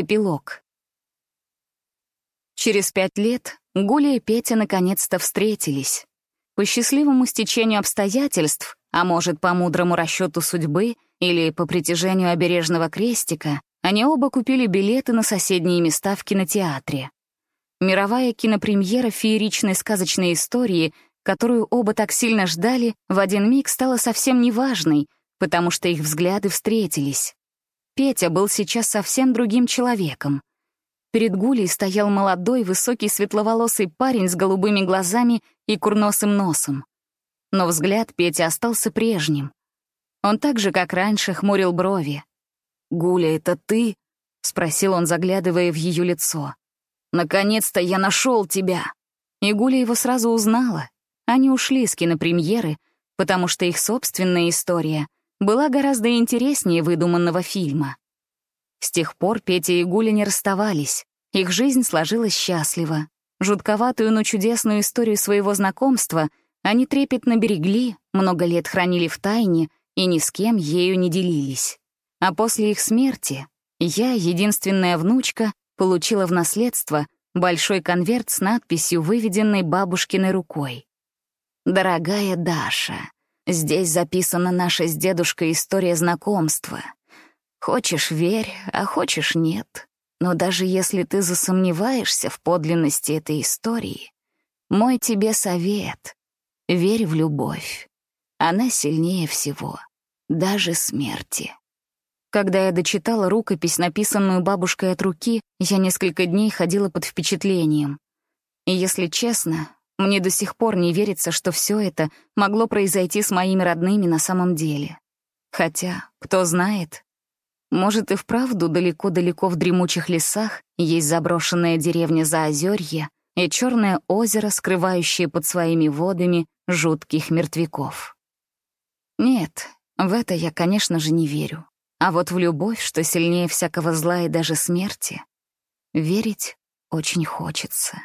Эпилог. Через пять лет Гуля и Петя наконец-то встретились. По счастливому стечению обстоятельств, а может, по мудрому расчету судьбы или по притяжению обережного крестика, они оба купили билеты на соседние места в кинотеатре. Мировая кинопремьера фееричной сказочной истории, которую оба так сильно ждали, в один миг стала совсем неважной, потому что их взгляды встретились. Петя был сейчас совсем другим человеком. Перед Гулей стоял молодой, высокий, светловолосый парень с голубыми глазами и курносым носом. Но взгляд Пети остался прежним. Он так же, как раньше, хмурил брови. «Гуля, это ты?» — спросил он, заглядывая в ее лицо. «Наконец-то я нашел тебя!» И Гуля его сразу узнала. Они ушли с кинопремьеры, потому что их собственная история была гораздо интереснее выдуманного фильма. С тех пор Петя и Гуля не расставались. Их жизнь сложилась счастливо. Жутковатую, но чудесную историю своего знакомства они трепетно берегли, много лет хранили в тайне и ни с кем ею не делились. А после их смерти я, единственная внучка, получила в наследство большой конверт с надписью, выведенной бабушкиной рукой. «Дорогая Даша, Здесь записана наша с дедушкой история знакомства. Хочешь — верь, а хочешь — нет. Но даже если ты засомневаешься в подлинности этой истории, мой тебе совет — верь в любовь. Она сильнее всего, даже смерти. Когда я дочитала рукопись, написанную бабушкой от руки, я несколько дней ходила под впечатлением. И, если честно, мне до сих пор не верится, что все это могло произойти с моими родными на самом деле. Хотя, кто знает, может и вправду далеко-далеко в дремучих лесах есть заброшенная деревня Заозерье и черное озеро, скрывающее под своими водами жутких мертвяков. Нет, в это я, конечно же, не верю. А вот в любовь, что сильнее всякого зла и даже смерти, верить очень хочется.